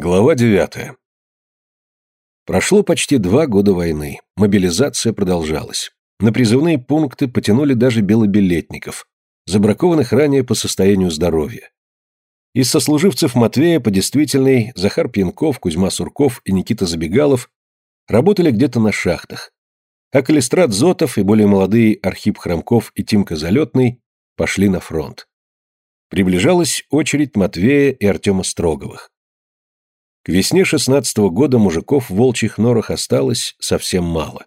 Глава девятая. Прошло почти два года войны. Мобилизация продолжалась. На призывные пункты потянули даже белобилетников, забракованных ранее по состоянию здоровья. Из сослуживцев Матвея по действительной Захар Пьянков, Кузьма Сурков и Никита Забегалов работали где-то на шахтах, а Калистрат Зотов и более молодые Архип Хромков и Тимка Залетный пошли на фронт. Приближалась очередь Матвея и Артема Строговых. К весне шестнадцатого года мужиков в волчьих норах осталось совсем мало.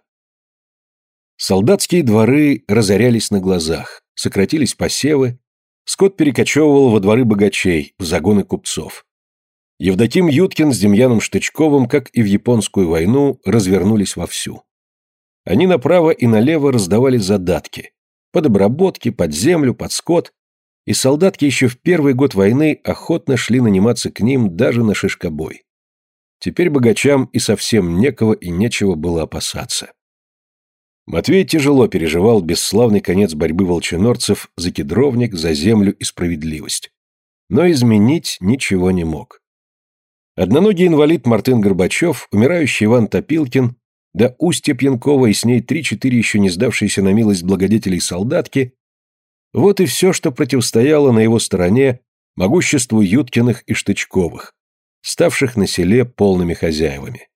Солдатские дворы разорялись на глазах, сократились посевы, скот перекочевывал во дворы богачей, в загоны купцов. Евдоким Юткин с Демьяном Штычковым, как и в японскую войну, развернулись вовсю. Они направо и налево раздавали задатки. Под обработки, под землю, под скот. И солдатки еще в первый год войны охотно шли наниматься к ним даже на шишкобой. Теперь богачам и совсем некого и нечего было опасаться. Матвей тяжело переживал бесславный конец борьбы волчинорцев за кедровник, за землю и справедливость. Но изменить ничего не мог. Одноногий инвалид Мартын Горбачев, умирающий Иван Топилкин, да Устья Пьянкова и с ней три-четыре еще не сдавшиеся на милость благодетелей солдатки, вот и все, что противостояло на его стороне могуществу Юткиных и Штычковых, ставших на селе полными хозяевами.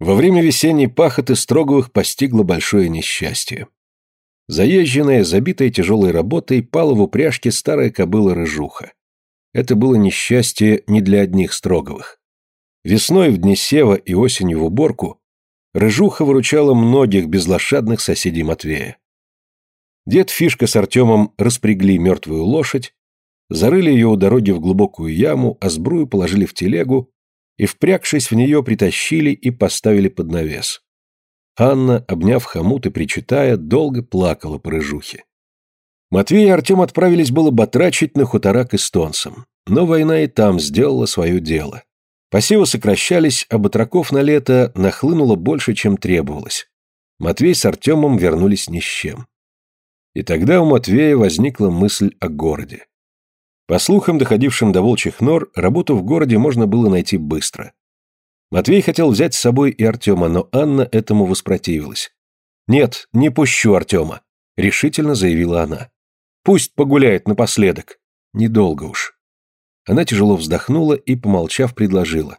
Во время весенней пахоты Строговых постигло большое несчастье. Заезженная, забитая тяжелой работой, пала в упряжке старая кобыла-рыжуха. Это было несчастье не для одних Строговых. Весной в дни сева и осенью в уборку Рыжуха выручала многих безлошадных соседей Матвея. Дед Фишка с Артемом распрягли мертвую лошадь, зарыли ее у дороги в глубокую яму, а сбрую положили в телегу и, впрягшись в нее, притащили и поставили под навес. Анна, обняв хомут и причитая, долго плакала по рыжухе. Матвей и Артем отправились было батрачить на хутора к эстонцам, но война и там сделала свое дело. Посевы сокращались, а батраков на лето нахлынуло больше, чем требовалось. Матвей с Артемом вернулись ни с чем. И тогда у Матвея возникла мысль о городе. По слухам, доходившим до волчьих нор, работу в городе можно было найти быстро. Матвей хотел взять с собой и Артема, но Анна этому воспротивилась. «Нет, не пущу Артема», — решительно заявила она. «Пусть погуляет напоследок. Недолго уж». Она тяжело вздохнула и, помолчав, предложила.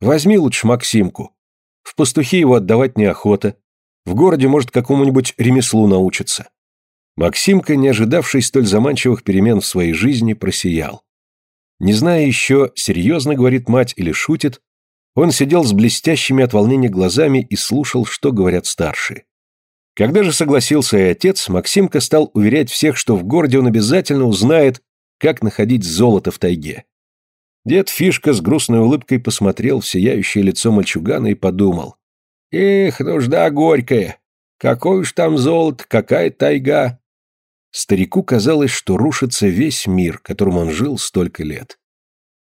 «Возьми лучше Максимку. В пастухи его отдавать неохота. В городе, может, какому-нибудь ремеслу научиться». Максимка, не ожидавший столь заманчивых перемен в своей жизни, просиял. Не зная еще, серьезно говорит мать или шутит, он сидел с блестящими от волнения глазами и слушал, что говорят старшие. Когда же согласился и отец, Максимка стал уверять всех, что в городе он обязательно узнает, как находить золото в тайге. Дед Фишка с грустной улыбкой посмотрел в сияющее лицо мальчугана и подумал. «Эх, нужда горькая! Какое уж там золото, какая тайга!» Старику казалось, что рушится весь мир, которым он жил столько лет.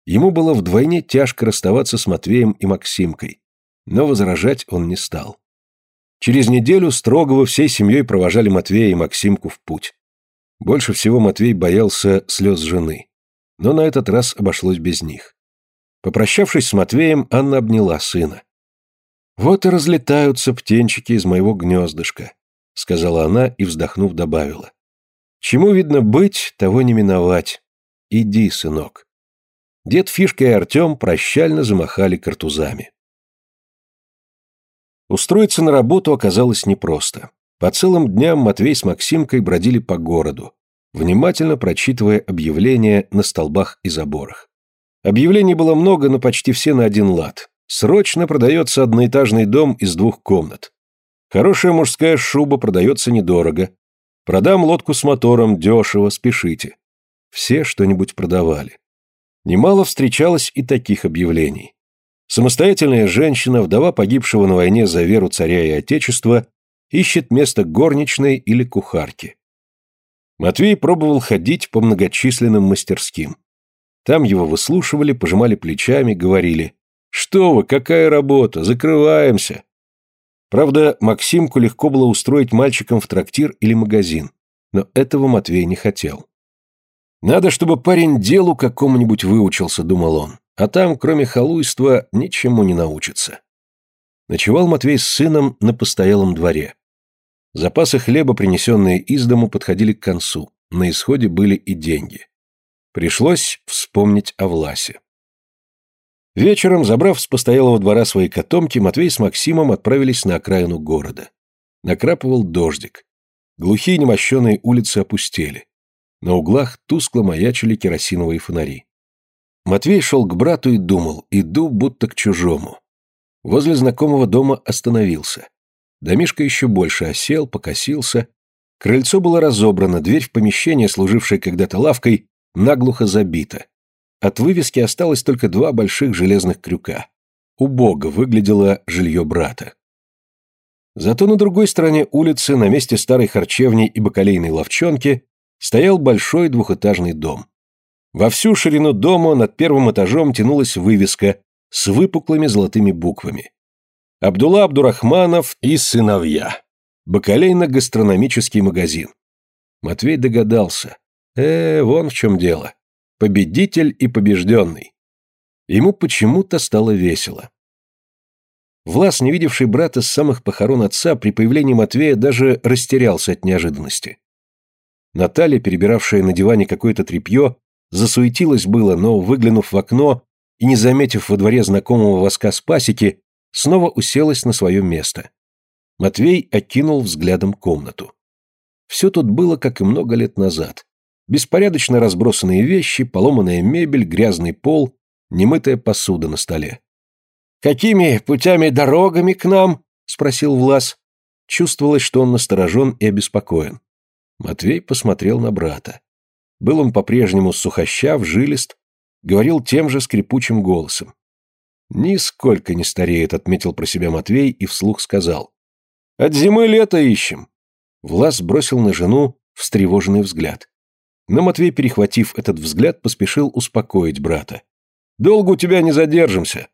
Ему было вдвойне тяжко расставаться с Матвеем и Максимкой, но возражать он не стал. Через неделю строгого всей семьей провожали Матвея и Максимку в путь. Больше всего Матвей боялся слез жены. Но на этот раз обошлось без них. Попрощавшись с Матвеем, Анна обняла сына. «Вот и разлетаются птенчики из моего гнездышка», — сказала она и, вздохнув, добавила. «Чему, видно, быть, того не миновать. Иди, сынок». Дед Фишка и Артем прощально замахали картузами. Устроиться на работу оказалось непросто. По целым дням Матвей с Максимкой бродили по городу, внимательно прочитывая объявления на столбах и заборах. Объявлений было много, но почти все на один лад. Срочно продается одноэтажный дом из двух комнат. Хорошая мужская шуба продается недорого. Продам лодку с мотором, дешево, спешите. Все что-нибудь продавали. Немало встречалось и таких объявлений. Самостоятельная женщина, вдова погибшего на войне за веру царя и отечества, ищет место горничной или кухарки. Матвей пробовал ходить по многочисленным мастерским. Там его выслушивали, пожимали плечами, говорили «Что вы, какая работа, закрываемся!» Правда, Максимку легко было устроить мальчиком в трактир или магазин, но этого Матвей не хотел. «Надо, чтобы парень делу какому-нибудь выучился», — думал он, а там, кроме халуйства, ничему не научится. Ночевал Матвей с сыном на постоялом дворе. Запасы хлеба, принесенные из дому, подходили к концу. На исходе были и деньги. Пришлось вспомнить о Власе. Вечером, забрав с постоялого двора свои котомки, Матвей с Максимом отправились на окраину города. Накрапывал дождик. Глухие немощенные улицы опустели. На углах тускло маячили керосиновые фонари. Матвей шел к брату и думал, иду будто к чужому. Возле знакомого дома остановился. Домишко еще больше осел, покосился. Крыльцо было разобрано, дверь в помещение, служившее когда-то лавкой, наглухо забита. От вывески осталось только два больших железных крюка. Убого выглядело жилье брата. Зато на другой стороне улицы, на месте старой харчевни и бакалейной ловчонки, стоял большой двухэтажный дом. Во всю ширину дома над первым этажом тянулась вывеска с выпуклыми золотыми буквами. Абдулла Абдурахманов и сыновья. Бакалейно-гастрономический магазин. Матвей догадался. Э, вон в чем дело. Победитель и побежденный. Ему почему-то стало весело. Влас, не видевший брата с самых похорон отца, при появлении Матвея даже растерялся от неожиданности. Наталья, перебиравшая на диване какое-то тряпье, засуетилась было, но, выглянув в окно и не заметив во дворе знакомого воска с пасеки, снова уселась на свое место. Матвей окинул взглядом комнату. Все тут было, как и много лет назад. Беспорядочно разбросанные вещи, поломанная мебель, грязный пол, немытая посуда на столе. «Какими путями дорогами к нам?» — спросил Влас. Чувствовалось, что он насторожен и обеспокоен. Матвей посмотрел на брата. Был он по-прежнему сухощав, жилист, говорил тем же скрипучим голосом. «Нисколько не стареет», — отметил про себя Матвей и вслух сказал. «От зимы лето ищем». Влас бросил на жену встревоженный взгляд. Но Матвей, перехватив этот взгляд, поспешил успокоить брата. «Долго у тебя не задержимся.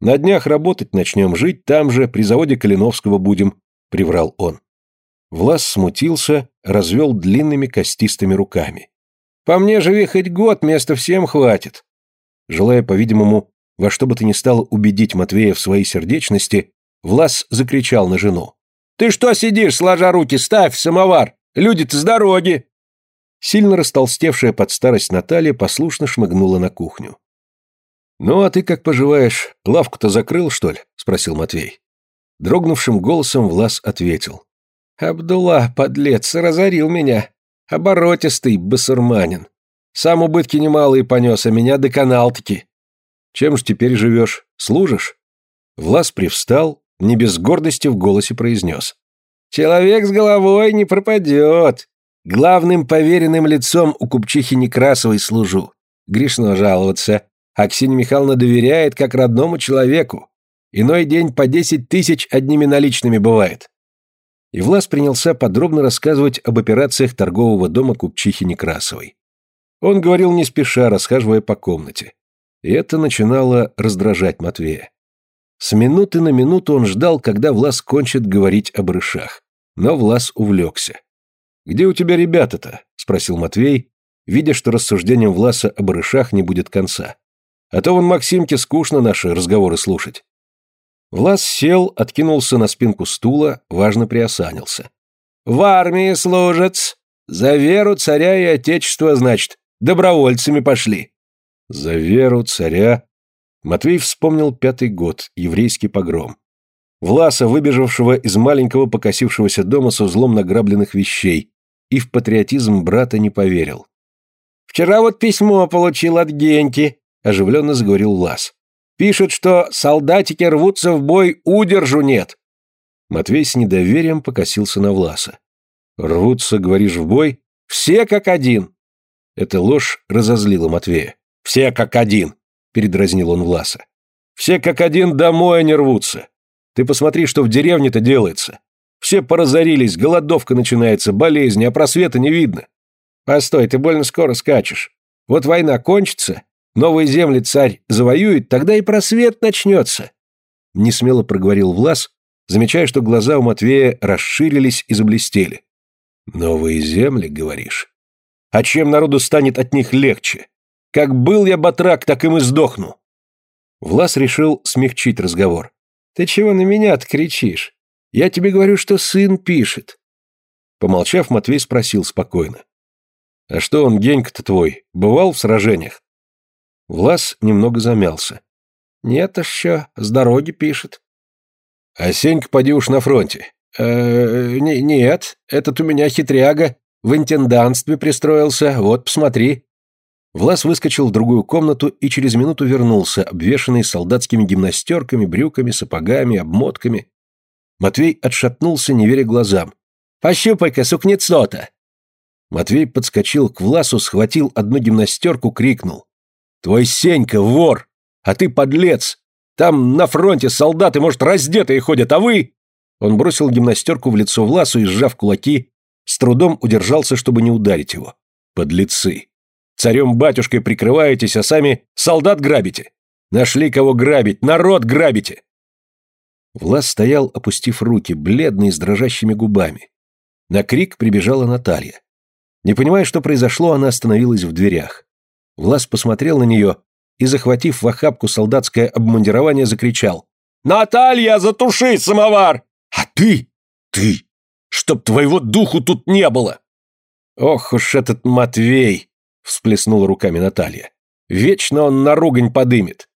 На днях работать начнем, жить там же, при заводе Калиновского будем», — приврал он. Влас смутился, развел длинными костистыми руками. «По мне живи хоть год, места всем хватит». Желая, по-видимому, во что бы то ни стало убедить Матвея в своей сердечности, Влас закричал на жену. «Ты что сидишь, сложа руки, ставь самовар! Люди-то с дороги!» Сильно растолстевшая под старость Наталья послушно шмыгнула на кухню. «Ну, а ты как поживаешь? Лавку-то закрыл, что ли?» – спросил Матвей. Дрогнувшим голосом Влас ответил. «Абдулла, подлец, разорил меня. Оборотистый басурманин. Сам убытки немалые понес, а меня доконал-таки. Чем ж теперь живешь? Служишь?» Влас привстал, не без гордости в голосе произнес. «Человек с головой не пропадет. Главным поверенным лицом у купчихи Некрасовой служу. Грешно жаловаться. А Ксения Михайловна доверяет как родному человеку. Иной день по десять тысяч одними наличными бывает». И Влас принялся подробно рассказывать об операциях торгового дома купчихи Некрасовой. Он говорил не спеша, расхаживая по комнате. И это начинало раздражать Матвея. С минуты на минуту он ждал, когда Влас кончит говорить о брышах. Но Влас увлекся. «Где у тебя ребята-то?» – спросил Матвей, видя, что рассуждением Власа о барышах не будет конца. «А то вон Максимке скучно наши разговоры слушать». Влас сел, откинулся на спинку стула, важно приосанился. «В армии служат! За веру царя и отечества, значит, добровольцами пошли!» За веру царя. Матвей вспомнил пятый год, еврейский погром. Власа, выбежавшего из маленького покосившегося дома с узлом награбленных вещей, и в патриотизм брата не поверил. «Вчера вот письмо получил от Геньки», — оживленно заговорил Влас. «Пишет, что солдатики рвутся в бой, удержу нет». Матвей с недоверием покосился на Власа. «Рвутся, говоришь, в бой? Все как один!» Эта ложь разозлила Матвея. «Все как один», — передразнил он Власа. «Все как один домой они рвутся. Ты посмотри, что в деревне-то делается. Все поразорились, голодовка начинается, болезни, а просвета не видно. Постой, ты больно скоро скачешь. Вот война кончится, новые земли царь завоюет, тогда и просвет начнется». Несмело проговорил Влас, замечая, что глаза у Матвея расширились и заблестели. «Новые земли, говоришь? А чем народу станет от них легче? Как был я батрак, так им и сдохну. Влас решил смягчить разговор. «Ты чего на меня-то кричишь? Я тебе говорю, что сын пишет». Помолчав, Матвей спросил спокойно. «А что он, Генька-то твой, бывал в сражениях?» Влас немного замялся. «Нет, а что, с дороги пишет». «А Сенька, поди уж на фронте». «Э, не, «Нет, этот у меня хитряга, в интендантстве пристроился, вот, посмотри». Влас выскочил в другую комнату и через минуту вернулся, обвешанный солдатскими гимнастерками, брюками, сапогами, обмотками. Матвей отшатнулся, не веря глазам. «Пощупай-ка, сукнецо-то!» Матвей подскочил к Власу, схватил одну гимнастерку, крикнул. «Твой Сенька вор, а ты подлец! Там на фронте солдаты, может, раздетые ходят, а вы...» Он бросил гимнастерку в лицо Власу и, сжав кулаки, с трудом удержался, чтобы не ударить его. «Подлецы! Царем-батюшкой прикрываетесь, а сами солдат грабите! Нашли кого грабить, народ грабите!» Влас стоял, опустив руки, бледный, с дрожащими губами. На крик прибежала Наталья. Не понимая, что произошло, она остановилась в дверях. Влас посмотрел на нее и, захватив в охапку солдатское обмундирование, закричал. «Наталья, затуши самовар!» «А ты? Ты! Чтоб твоего духу тут не было!» «Ох уж этот Матвей!» всплеснула руками Наталья. «Вечно он на ругань подымет.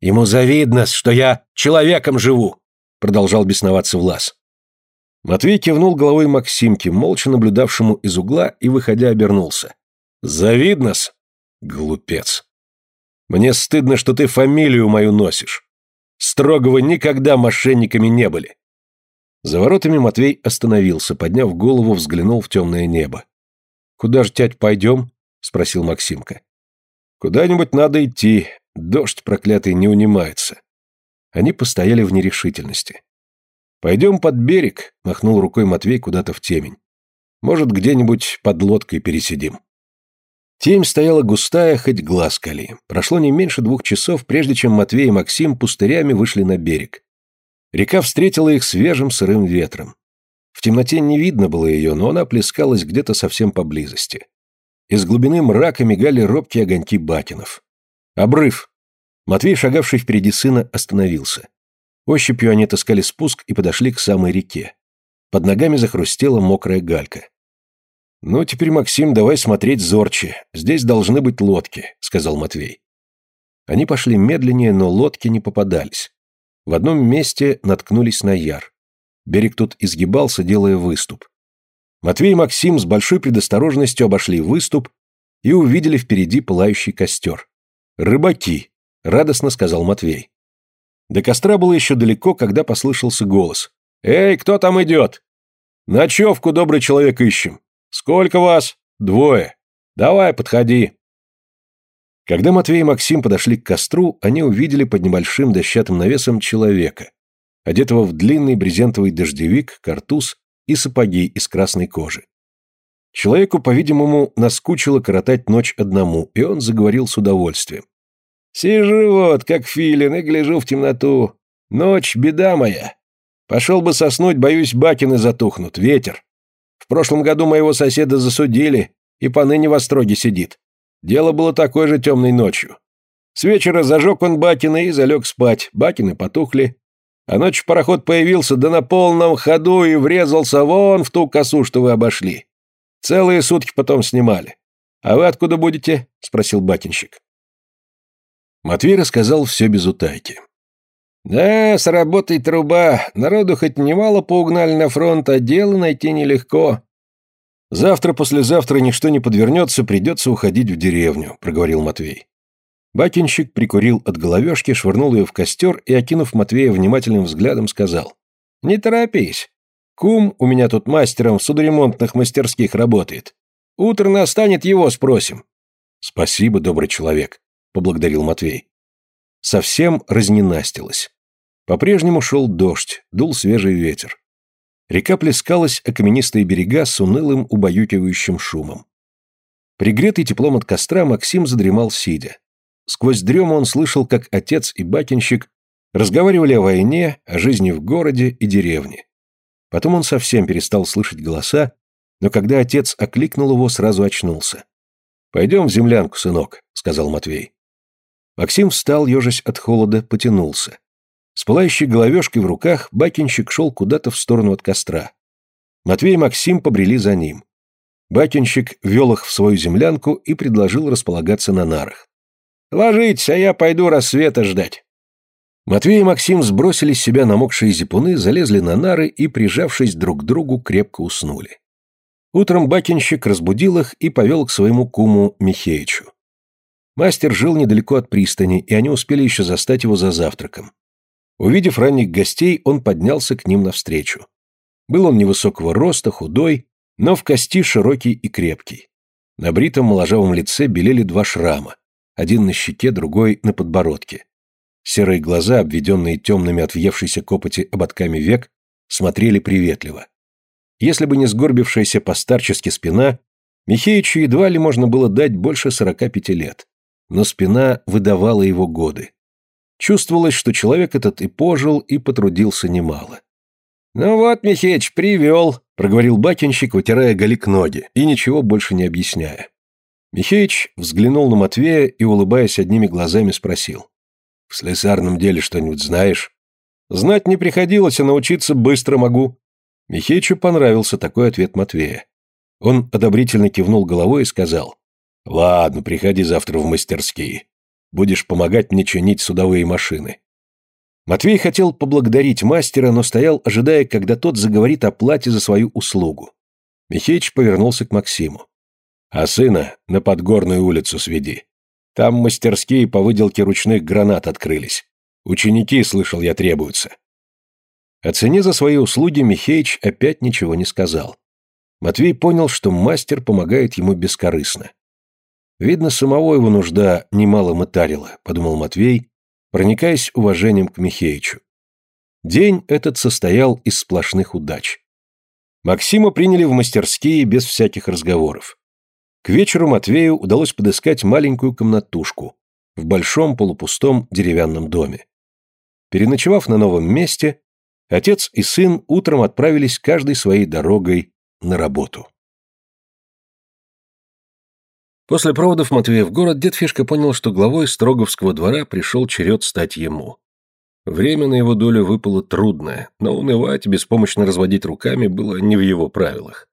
Ему завидно, что я человеком живу!» Продолжал бесноваться Влас. Матвей кивнул головой Максимке, молча наблюдавшему из угла, и, выходя, обернулся. «Завидно-с? Глупец. Мне стыдно, что ты фамилию мою носишь. Строгого никогда мошенниками не были». За воротами Матвей остановился, подняв голову, взглянул в темное небо. «Куда же, тять, пойдем?» — спросил Максимка. «Куда-нибудь надо идти, дождь проклятый не унимается». Они постояли в нерешительности. «Пойдем под берег», — махнул рукой Матвей куда-то в темень. «Может, где-нибудь под лодкой пересидим». Темь стояла густая, хоть глаз кали. Прошло не меньше двух часов, прежде чем Матвей и Максим пустырями вышли на берег. Река встретила их свежим сырым ветром. В темноте не видно было ее, но она плескалась где-то совсем поблизости. Из глубины мрака мигали робкие огоньки бакенов. «Обрыв!» Матвей, шагавший впереди сына, остановился. Ощупью они таскали спуск и подошли к самой реке. Под ногами захрустела мокрая галька. «Ну, теперь, Максим, давай смотреть зорче. Здесь должны быть лодки», — сказал Матвей. Они пошли медленнее, но лодки не попадались. В одном месте наткнулись на яр. Берег тут изгибался, делая выступ. Матвей и Максим с большой предосторожностью обошли выступ и увидели впереди пылающий костер. «Рыбаки!» — радостно сказал Матвей. До костра было еще далеко, когда послышался голос. «Эй, кто там идет?» «Ночевку, добрый человек, ищем. Сколько вас?» «Двое. Давай, подходи». Когда Матвей и Максим подошли к костру, они увидели под небольшим дощатым навесом человека, одетого в длинный брезентовый дождевик, картуз и сапоги из красной кожи. Человеку, по-видимому, наскучило коротать ночь одному, и он заговорил с удовольствием. «Сижу вот, как филин, и гляжу в темноту. Ночь — беда моя. Пошел бы соснуть, боюсь, бакины затухнут, ветер. В прошлом году моего соседа засудили, и поныне в остроге сидит. Дело было такой же темной ночью. С вечера зажег он бакины и залег спать, бакины потухли, а ночью пароход появился, да на полном ходу и врезался вон в ту косу, что вы обошли. Целые сутки потом снимали. А вы откуда будете? Спросил бакинщик. Матвей рассказал все без утайки. Да, сработает труба. Народу хоть немало поугнали на фронт, а дело найти нелегко. Завтра-послезавтра ничто не подвернется, придется уходить в деревню, проговорил Матвей. Бакинщик прикурил от головешки, швырнул ее в костер и, окинув Матвея внимательным взглядом, сказал. «Не торопись. Кум у меня тут мастером в судоремонтных мастерских работает. Утро настанет, его спросим». «Спасибо, добрый человек», — поблагодарил Матвей. Совсем разненастилось. По-прежнему шел дождь, дул свежий ветер. Река плескалась о каменистые берега с унылым убаюкивающим шумом. Пригретый теплом от костра, Максим задремал сидя. Сквозь дрему он слышал, как отец и бакинщик разговаривали о войне, о жизни в городе и деревне. Потом он совсем перестал слышать голоса, но когда отец окликнул его, сразу очнулся. «Пойдем в землянку, сынок», — сказал Матвей. Максим встал, ежась от холода, потянулся. С пылающей головешкой в руках бакинщик шел куда-то в сторону от костра. Матвей и Максим побрели за ним. Бакинщик вел их в свою землянку и предложил располагаться на нарах. «Ложитесь, а я пойду рассвета ждать». Матвей и Максим сбросили с себя намокшие зипуны, залезли на нары и, прижавшись друг к другу, крепко уснули. Утром бакинщик разбудил их и повел к своему куму Михеичу. Мастер жил недалеко от пристани, и они успели еще застать его за завтраком. Увидев ранних гостей, он поднялся к ним навстречу. Был он невысокого роста, худой, но в кости широкий и крепкий. На бритом моложавом лице белели два шрама, один на щеке, другой на подбородке. Серые глаза, обведенные темными от въевшейся копоти ободками век, смотрели приветливо. Если бы не сгорбившаяся постарчески спина, Михеичу едва ли можно было дать больше сорока пяти лет. Но спина выдавала его годы. Чувствовалось, что человек этот и пожил, и потрудился немало. «Ну вот, Михеич, привел», — проговорил бакинщик, вытирая галик ноги, и ничего больше не объясняя. Михеич взглянул на Матвея и, улыбаясь одними глазами, спросил. «В слесарном деле что-нибудь знаешь?» «Знать не приходилось, а научиться быстро могу». Михеичу понравился такой ответ Матвея. Он одобрительно кивнул головой и сказал. «Ладно, приходи завтра в мастерские. Будешь помогать мне чинить судовые машины». Матвей хотел поблагодарить мастера, но стоял, ожидая, когда тот заговорит о плате за свою услугу. Михеич повернулся к Максиму. «А сына на Подгорную улицу сведи. Там мастерские по выделке ручных гранат открылись. Ученики, слышал я, требуются». О цене за свои услуги Михеич опять ничего не сказал. Матвей понял, что мастер помогает ему бескорыстно. Видно, самого его нужда немало мытарила, подумал Матвей, проникаясь уважением к Михеичу. День этот состоял из сплошных удач. Максима приняли в мастерские без всяких разговоров. К вечеру Матвею удалось подыскать маленькую комнатушку в большом полупустом деревянном доме. Переночевав на новом месте, отец и сын утром отправились каждой своей дорогой на работу. После проводов Матвея в город дед Фишка понял, что главой Строговского двора пришел черед стать ему. Время на его долю выпало трудное, но унывать беспомощно разводить руками было не в его правилах.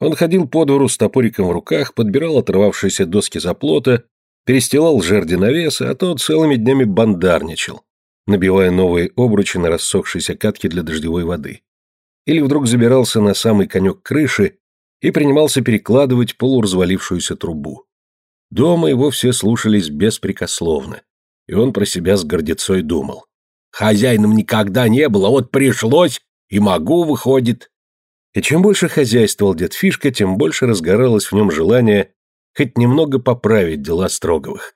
Он ходил по двору с топориком в руках, подбирал оторвавшиеся доски заплота, перестилал жерди навеса, а тот целыми днями бандарничал, набивая новые обручи на рассохшиеся катки для дождевой воды. Или вдруг забирался на самый конек крыши и принимался перекладывать полуразвалившуюся трубу. Дома его все слушались беспрекословно, и он про себя с гордецой думал. «Хозяином никогда не было, вот пришлось, и могу, выходит». И чем больше хозяйствовал дед Фишка, тем больше разгоралось в нем желание хоть немного поправить дела Строговых.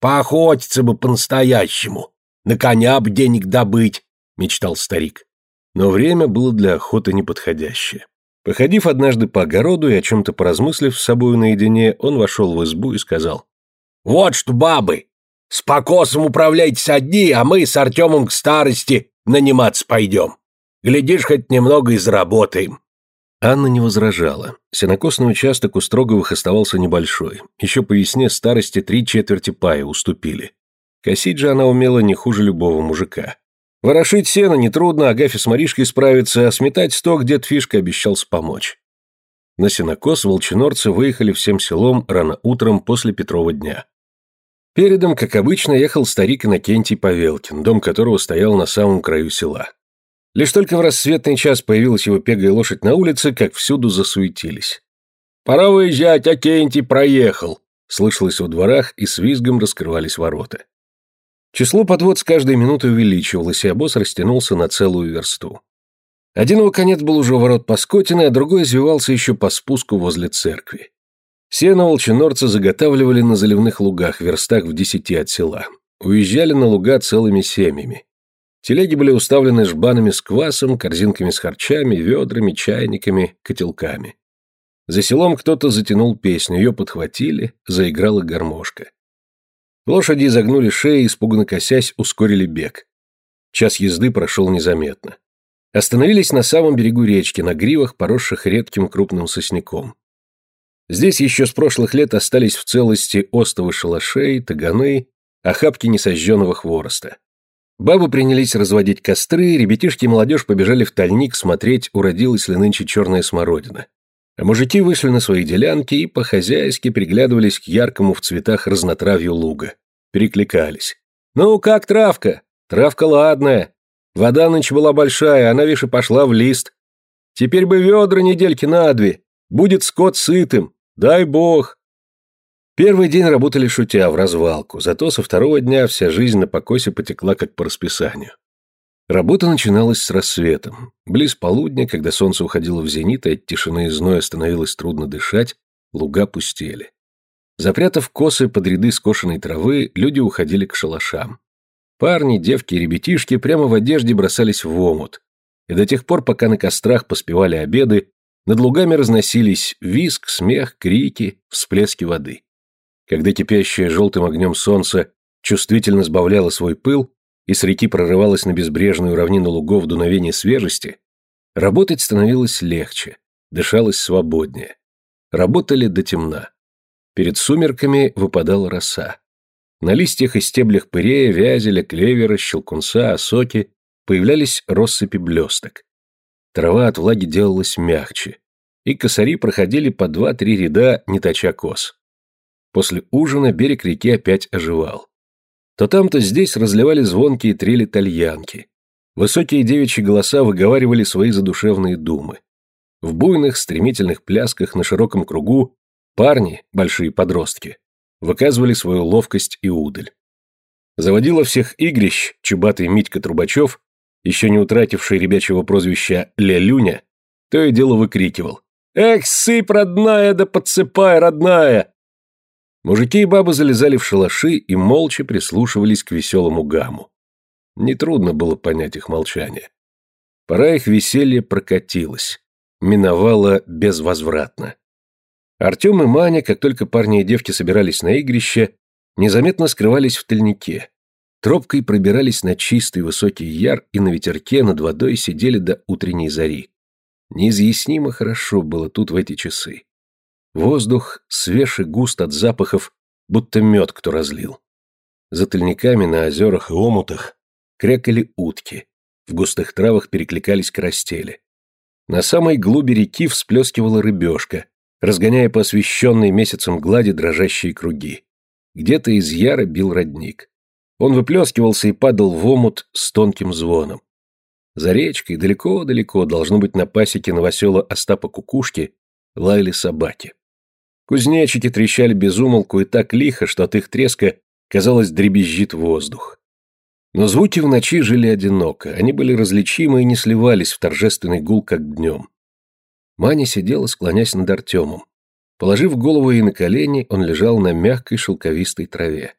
«Поохотиться бы по-настоящему, на коня бы денег добыть», — мечтал старик. Но время было для охоты неподходящее. Походив однажды по огороду и о чем-то поразмыслив с собою наедине, он вошел в избу и сказал. «Вот что, бабы! С покосом управляйтесь одни, а мы с Артемом к старости наниматься пойдем. Глядишь, хоть немного и заработаем». Анна не возражала. Сенокосный участок у Строговых оставался небольшой. Еще по весне старости три четверти пая уступили. Косить же она умела не хуже любого мужика. Ворошить сено нетрудно, Агафья с Маришкой справится, а сметать сток дед Фишка обещал помочь. На сенокос волчинорцы выехали всем селом рано утром после Петрова дня. Передом, как обычно, ехал старик Иннокентий Павелкин, дом которого стоял на самом краю села. Лишь только в рассветный час появилась его пегая лошадь на улице, как всюду засуетились. «Пора выезжать, Акентий проехал!» Слышалось во дворах, и с визгом раскрывались ворота. Число подвод с каждой минутой увеличивалось, и обоз растянулся на целую версту. Один его конец был уже у ворот Паскотины, а другой извивался еще по спуску возле церкви. Сено волчинорцы заготавливали на заливных лугах, верстах в десяти от села. Уезжали на луга целыми семьями. Телеги были уставлены жбанами с квасом, корзинками с харчами, ведрами, чайниками, котелками. За селом кто-то затянул песню, ее подхватили, заиграла гармошка. Лошади изогнули шеи, испуганно косясь, ускорили бег. Час езды прошел незаметно. Остановились на самом берегу речки, на гривах, поросших редким крупным сосняком. Здесь еще с прошлых лет остались в целости остовы шалашей, таганы, охапки несожженного хвороста. Бабы принялись разводить костры, ребятишки и молодежь побежали в тальник смотреть, уродилась ли нынче черная смородина. Мужики вышли на свои делянки и по-хозяйски приглядывались к яркому в цветах разнотравью луга. Перекликались. «Ну, как травка? Травка ладная. Вода нынче была большая, она, видишь, пошла в лист. Теперь бы ведра недельки на две. Будет скот сытым. Дай бог!» Первый день работали шутя, в развалку, зато со второго дня вся жизнь на покосе потекла как по расписанию. Работа начиналась с рассветом. Близ полудня, когда солнце уходило в зенит, и от тишины и зноя становилось трудно дышать, луга пустели. Запрятав косы под ряды скошенной травы, люди уходили к шалашам. Парни, девки и ребятишки прямо в одежде бросались в омут. И до тех пор, пока на кострах поспевали обеды, над лугами разносились виск, смех, крики, всплески воды. Когда кипящее желтым огнем солнце чувствительно сбавляло свой пыл и с реки прорывалось на безбрежную равнину лугов дуновение свежести, работать становилось легче, дышалось свободнее. Работали до темна. Перед сумерками выпадала роса. На листьях и стеблях пырея, вязеля, клевера, щелкунца, осоки появлялись россыпи блесток. Трава от влаги делалась мягче, и косари проходили по два-три ряда, не точа кос. После ужина берег реки опять оживал. То там, то здесь разливали звонкие трели тальянки. Высокие девичьи голоса выговаривали свои задушевные думы. В буйных, стремительных плясках на широком кругу парни, большие подростки, выказывали свою ловкость и удаль. Заводила всех игрищ чубатый Митька Трубачев, еще не утративший ребячего прозвища Ля-Люня, то и дело выкрикивал. «Эх, сыпь, родная, да подсыпай, родная! Мужики и бабы залезали в шалаши и молча прислушивались к веселому гаму. Нетрудно было понять их молчание. Пора их веселье прокатилось. Миновало безвозвратно. Артем и Маня, как только парни и девки собирались на игрище, незаметно скрывались в тальнике. Тропкой пробирались на чистый высокий яр и на ветерке над водой сидели до утренней зари. Неизъяснимо хорошо было тут в эти часы. Воздух свеж и густ от запахов, будто мед кто разлил. За тыльниками на озерах и омутах крякали утки, в густых травах перекликались карастели. На самой глуби реки всплескивала рыбешка, разгоняя по освещенной месяцем глади дрожащие круги. Где-то из яра бил родник. Он выплескивался и падал в омут с тонким звоном. За речкой, далеко-далеко, должно быть на пасеке новосела Остапа Кукушки, лаяли собаки. Кузнечики трещали без умолку и так лихо, что от их треска, казалось, дребезжит воздух. Но звуки в ночи жили одиноко, они были различимы и не сливались в торжественный гул, как днем. Маня сидела, склонясь над Артемом. Положив голову ей на колени, он лежал на мягкой шелковистой траве.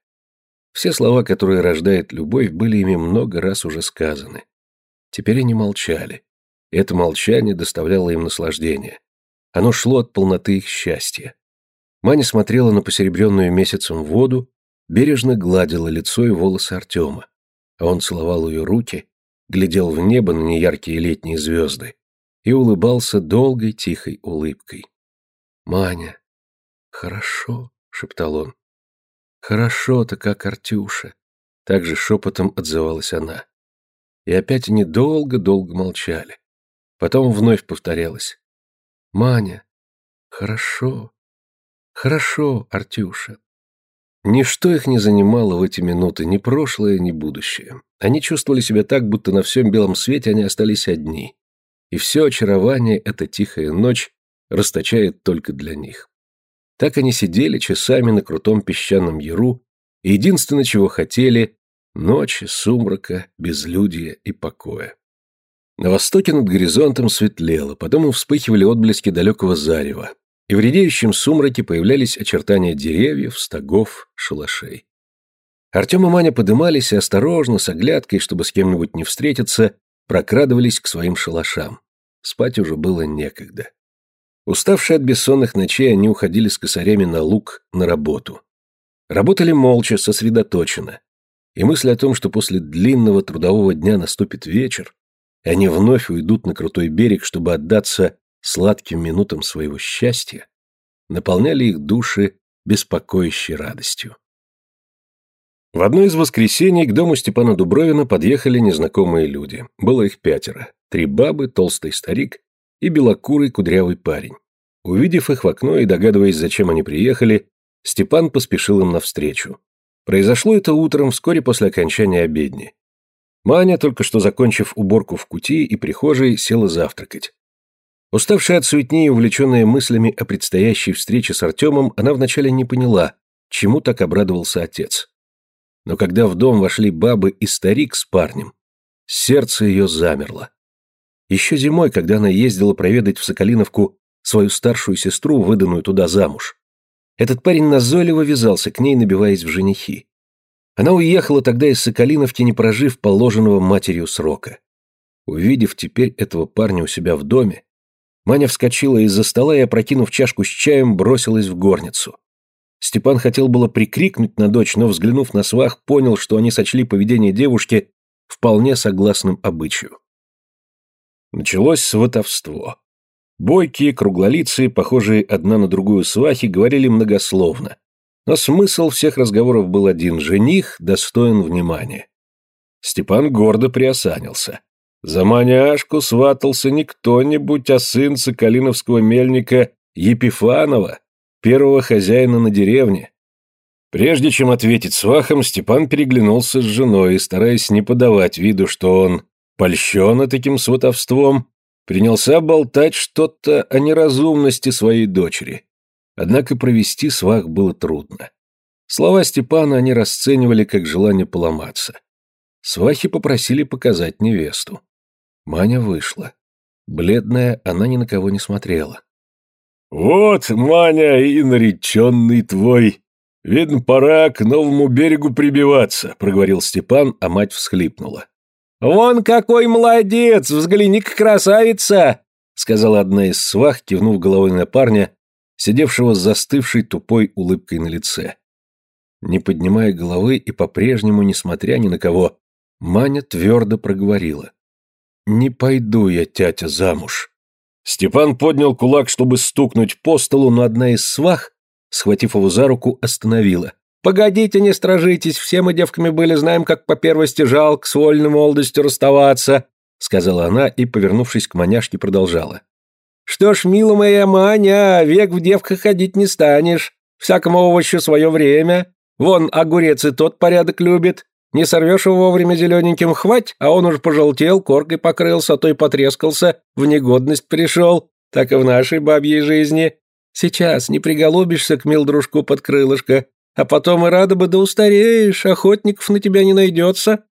Все слова, которые рождает любовь, были ими много раз уже сказаны. Теперь они молчали. Это молчание доставляло им наслаждение. Оно шло от полноты их счастья. Маня смотрела на посеребренную месяцем воду, бережно гладила лицо и волосы Артема, а он целовал ее руки, глядел в небо на неяркие летние звезды и улыбался долгой тихой улыбкой. «Маня, хорошо», — шептал он. «Хорошо-то, как Артюша», — также шепотом отзывалась она. И опять они долго-долго молчали. Потом вновь повторялось. «Маня, хорошо». Хорошо, Артюша. Ничто их не занимало в эти минуты, ни прошлое, ни будущее. Они чувствовали себя так, будто на всем белом свете они остались одни. И все очарование эта тихая ночь расточает только для них. Так они сидели часами на крутом песчаном яру, и единственное, чего хотели — ночи, сумрака, безлюдия и покоя. На востоке над горизонтом светлело, потом вспыхивали отблески далекого зарева, и в редеющем сумраке появлялись очертания деревьев, стогов, шалашей. Артем и Маня подымались и осторожно, с оглядкой, чтобы с кем-нибудь не встретиться, прокрадывались к своим шалашам. Спать уже было некогда. Уставшие от бессонных ночей, они уходили с косарями на луг на работу. Работали молча, сосредоточенно. И мысль о том, что после длинного трудового дня наступит вечер, и они вновь уйдут на крутой берег, чтобы отдаться сладким минутам своего счастья, наполняли их души беспокоящей радостью. В одно из воскресений к дому Степана Дубровина подъехали незнакомые люди. Было их пятеро. Три бабы, толстый старик и белокурый кудрявый парень. Увидев их в окно и догадываясь, зачем они приехали, Степан поспешил им навстречу. Произошло это утром, вскоре после окончания обедни. Маня, только что закончив уборку в кути и прихожей, села завтракать. Уставшая от суетни и увлеченная мыслями о предстоящей встрече с Артемом, она вначале не поняла, чему так обрадовался отец. Но когда в дом вошли бабы и старик с парнем, сердце ее замерло. Еще зимой, когда она ездила проведать в Соколиновку свою старшую сестру, выданную туда замуж, этот парень назойливо вязался к ней, набиваясь в женихи. Она уехала тогда из Соколиновки, не прожив положенного матерью срока. Увидев теперь этого парня у себя в доме, Маня вскочила из-за стола и, опрокинув чашку с чаем, бросилась в горницу. Степан хотел было прикрикнуть на дочь, но, взглянув на свах, понял, что они сочли поведение девушки вполне согласным обычаю. Началось сватовство. Бойкие, круглолицые, похожие одна на другую свахи, говорили многословно. Но смысл всех разговоров был один – жених достоин внимания. Степан гордо приосанился. За маняшку сватался не кто-нибудь, а сын Соколиновского мельника Епифанова, первого хозяина на деревне. Прежде чем ответить свахом, Степан переглянулся с женой, стараясь не подавать виду, что он польщен таким сватовством, принялся болтать что-то о неразумности своей дочери. Однако провести свах было трудно. Слова Степана они расценивали как желание поломаться. Свахи попросили показать невесту. Маня вышла. Бледная, она ни на кого не смотрела. «Вот, Маня, и нареченный твой. Видно, пора к новому берегу прибиваться», — проговорил Степан, а мать всхлипнула. «Вон какой молодец! Взгляни-ка, красавица!» — сказала одна из свах, кивнув головой на парня, сидевшего с застывшей тупой улыбкой на лице. Не поднимая головы и по-прежнему, несмотря ни на кого, Маня твердо проговорила. «Не пойду я, тятя, замуж». Степан поднял кулак, чтобы стукнуть по столу, но одна из свах, схватив его за руку, остановила. «Погодите, не стражитесь, все мы девками были, знаем, как по первости жалко с вольной молодостью расставаться», сказала она и, повернувшись к маняшке, продолжала. «Что ж, мила моя Маня, век в девках ходить не станешь. Всякому овощу свое время. Вон, огурец и тот порядок любит. Не сорвешь его вовремя зелененьким хвать, а он уж пожелтел, коркой покрылся, а то и потрескался, в негодность пришел. Так и в нашей бабьей жизни. Сейчас не приголубишься к милдружку под крылышко, а потом и рада бы да устареешь, охотников на тебя не найдется».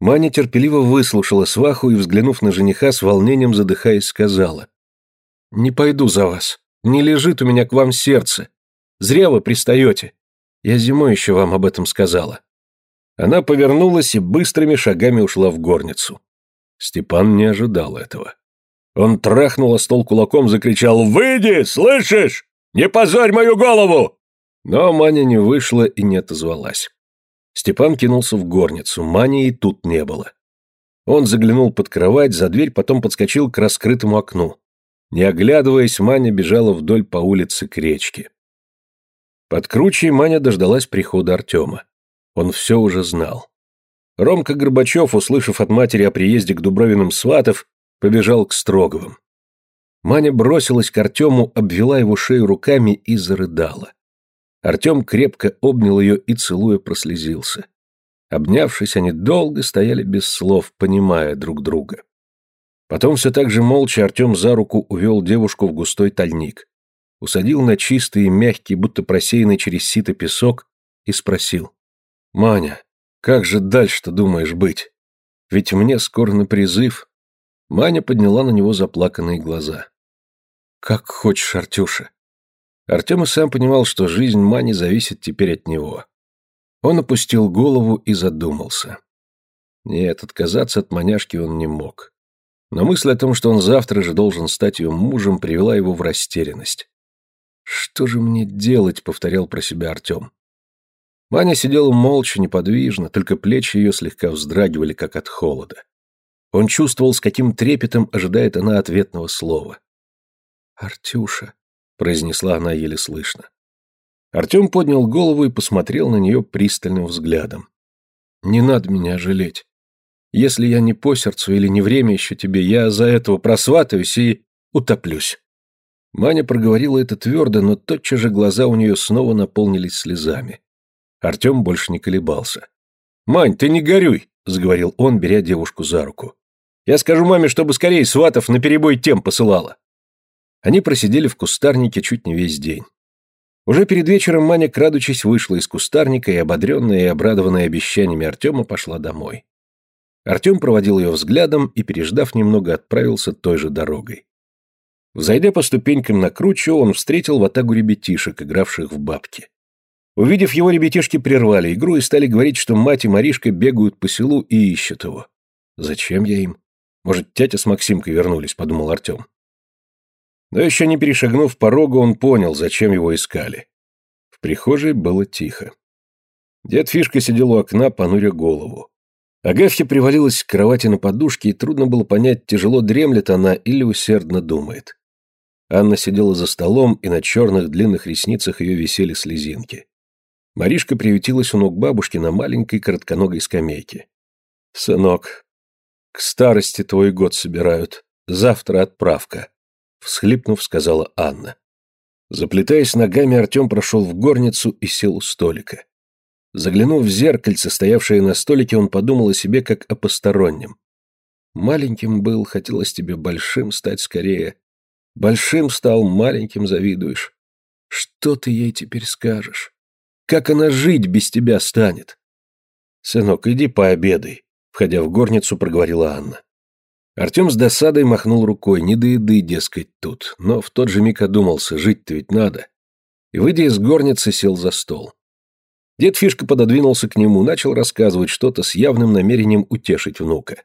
Маня терпеливо выслушала сваху и, взглянув на жениха, с волнением задыхаясь, сказала. «Не пойду за вас. Не лежит у меня к вам сердце. Зря вы пристаете. Я зимой еще вам об этом сказала. Она повернулась и быстрыми шагами ушла в горницу. Степан не ожидал этого. Он трахнул о стол кулаком, закричал «Выйди, слышишь? Не позорь мою голову!» Но Маня не вышла и не отозвалась. Степан кинулся в горницу, Мани и тут не было. Он заглянул под кровать, за дверь, потом подскочил к раскрытому окну. Не оглядываясь, Маня бежала вдоль по улице к речке. Под кручей Маня дождалась прихода Артема. Он все уже знал. Ромка Горбачев, услышав от матери о приезде к Дубровиным сватов, побежал к Строговым. Маня бросилась к Артему, обвела его шею руками и зарыдала. Артем крепко обнял ее и, целуя, прослезился. Обнявшись, они долго стояли без слов, понимая друг друга. Потом все так же молча Артем за руку увел девушку в густой тальник, усадил на чистый и мягкий, будто просеянный через сито песок, и спросил. «Маня, как же дальше-то думаешь быть? Ведь мне скоро на призыв». Маня подняла на него заплаканные глаза. «Как хочешь, Артюша». Артем и сам понимал, что жизнь Мани зависит теперь от него. Он опустил голову и задумался. Нет, отказаться от маняшки он не мог. Но мысль о том, что он завтра же должен стать ее мужем, привела его в растерянность. «Что же мне делать?» — повторял про себя Артем. Маня сидела молча, неподвижно, только плечи ее слегка вздрагивали, как от холода. Он чувствовал, с каким трепетом ожидает она ответного слова. «Артюша», — произнесла она еле слышно. Артем поднял голову и посмотрел на нее пристальным взглядом. не надо меня жалеть. Если я не по сердцу или не время еще тебе, я за этого просватаюсь и утоплюсь». Маня проговорила это твердо, но тотчас же глаза у нее снова наполнились слезами. Артем больше не колебался. «Мань, ты не горюй», — заговорил он, беря девушку за руку. «Я скажу маме, чтобы скорее сватов на перебой тем посылала». Они просидели в кустарнике чуть не весь день. Уже перед вечером Маня, крадучись, вышла из кустарника и, ободренная и обрадованная обещаниями Артема, пошла домой. Артем проводил ее взглядом и, переждав немного, отправился той же дорогой. Взойдя по ступенькам на кручу, он встретил ватагу ребятишек, игравших в бабки. Увидев его, ребятишки прервали игру и стали говорить, что мать и Маришка бегают по селу и ищут его. «Зачем я им? Может, тятя с Максимкой вернулись», — подумал Артем. Но еще не перешагнув порога, он понял, зачем его искали. В прихожей было тихо. Дед Фишка сидел у окна, понуря голову. Агафья привалилась к кровати на подушке, и трудно было понять, тяжело дремлет она или усердно думает. Анна сидела за столом, и на черных длинных ресницах ее висели слезинки. Маришка приютилась у ног бабушки на маленькой коротконогой скамейке. «Сынок, к старости твой год собирают. Завтра отправка», — всхлипнув, сказала Анна. Заплетаясь ногами, Артем прошел в горницу и сел у столика. Заглянув в зеркальце, стоявшее на столике, он подумал о себе как о постороннем. «Маленьким был, хотелось тебе большим стать скорее. Большим стал, маленьким завидуешь. Что ты ей теперь скажешь? Как она жить без тебя станет?» «Сынок, иди пообедай», — входя в горницу, проговорила Анна. Артем с досадой махнул рукой, не до еды, дескать, тут, но в тот же миг одумался, жить-то ведь надо. И, выйдя из горницы, сел за стол. Дед Фишка пододвинулся к нему, начал рассказывать что-то с явным намерением утешить внука.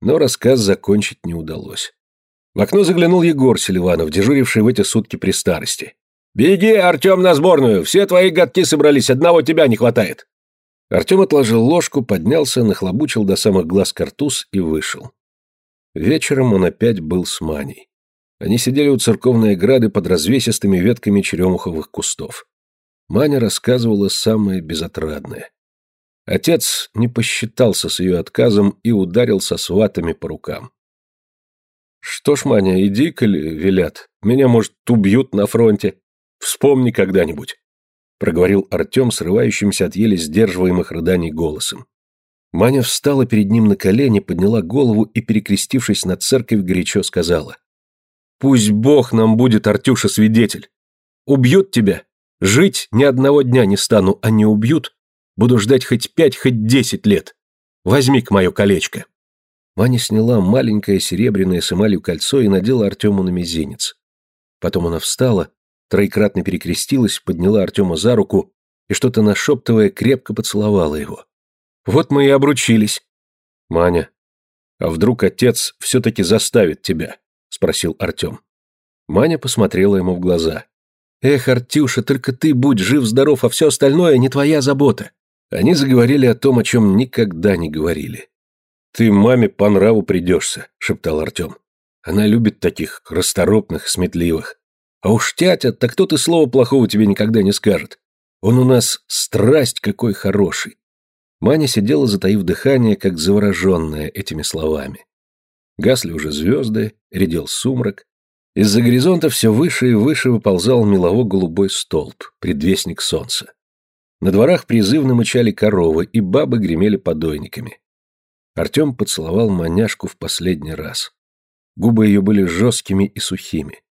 Но рассказ закончить не удалось. В окно заглянул Егор Селиванов, дежуривший в эти сутки при старости. «Беги, Артем, на сборную! Все твои гадки собрались, одного тебя не хватает!» Артем отложил ложку, поднялся, нахлобучил до самых глаз картуз и вышел. Вечером он опять был с Маней. Они сидели у церковной ограды под развесистыми ветками черемуховых кустов. Маня рассказывала самое безотрадное. Отец не посчитался с ее отказом и ударил со сватами по рукам. «Что ж, Маня, иди, коли велят. Меня, может, убьют на фронте. Вспомни когда-нибудь», — проговорил Артем, срывающимся от еле сдерживаемых рыданий голосом. Маня встала перед ним на колени, подняла голову и, перекрестившись на церковь, горячо сказала. «Пусть Бог нам будет, Артюша, свидетель. Убьют тебя. Жить ни одного дня не стану, а не убьют. Буду ждать хоть пять, хоть десять лет. Возьми-ка мое колечко». Маня сняла маленькое серебряное с эмалью кольцо и надела Артему на мизинец. Потом она встала, троекратно перекрестилась, подняла Артема за руку и, что-то нашептывая, крепко поцеловала его. Вот мы и обручились. Маня, а вдруг отец все-таки заставит тебя? Спросил Артем. Маня посмотрела ему в глаза. Эх, Артюша, только ты будь жив-здоров, а все остальное не твоя забота. Они заговорили о том, о чем никогда не говорили. «Ты маме по нраву придешься», — шептал Артем. «Она любит таких расторопных, сметливых. А уж тятя, так кто ты слова плохого тебе никогда не скажет. Он у нас страсть какой хороший. Маня сидела, затаив дыхание, как завороженная этими словами. Гасли уже звезды, редел сумрак. Из-за горизонта все выше и выше выползал мелово-голубой столб, предвестник солнца. На дворах призывно мычали коровы, и бабы гремели подойниками. Артем поцеловал маняшку в последний раз. Губы ее были жесткими и сухими.